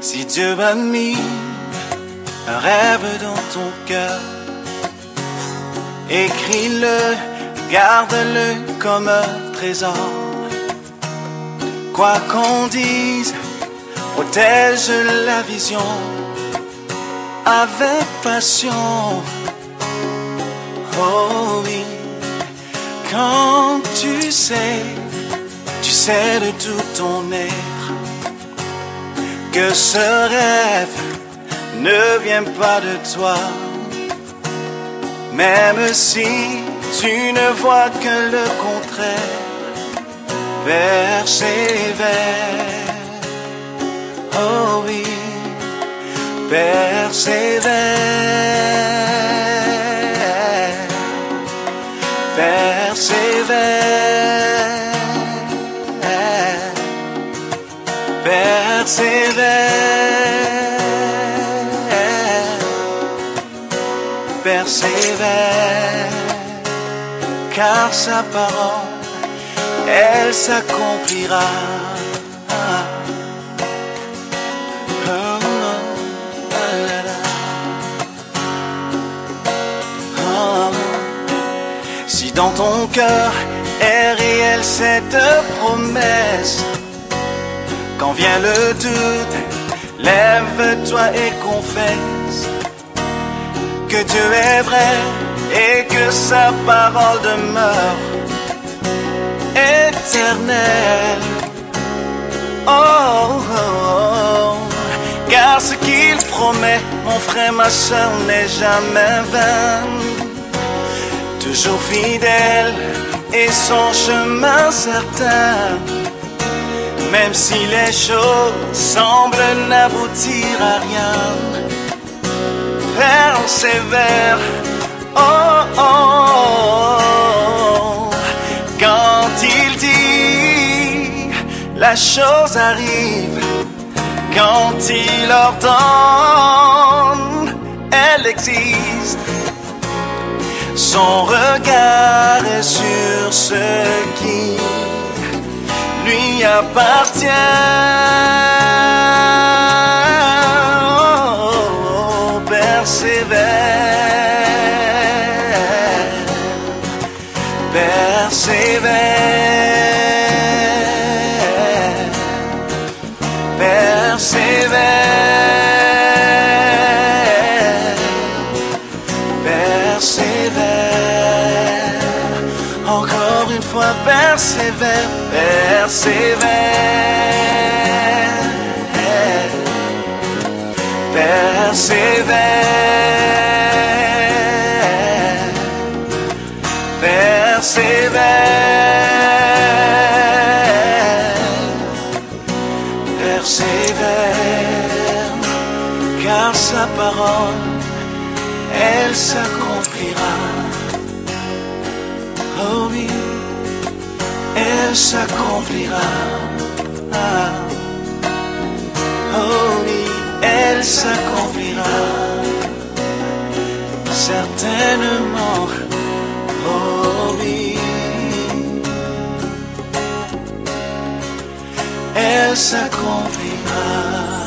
Si Dieu a mis un rêve dans ton cœur, écris-le, garde-le comme un trésor. Quoi qu'on dise, protège la vision avec passion. Oh quand tu sais, tu sais de tout ton être que ce rêve ne vient pas de toi. Même si tu ne vois que le contraire, persévère. Oh oui, persévère. Persévère. Persévère. Car sa parole, elle s'accomplira. Si dans ton cœur est réelle cette promesse, quand vient le doute, lève-toi et confesse que Dieu est vrai et que sa parole demeure éternelle. Oh, oh, oh. car ce qu'il promet, mon frère, ma soeur, n'est jamais vain toujours fidèle et son chemin certain. Même si les choses semblent n'aboutir à rien, persévère. Oh, oh, oh. Quand il dit, la chose arrive. Quand il ordonne, elle existe. Son regard est sur ce qui lui appartient. Oh, persévère, persévère, persévère, persévère, persévère, persévère, car sa parole, elle s'accomplira. Oh elle s'accomplira. Ah. Oh oui, elle s'accomplira. Certainement. Oh oui. Elle s'accomplira.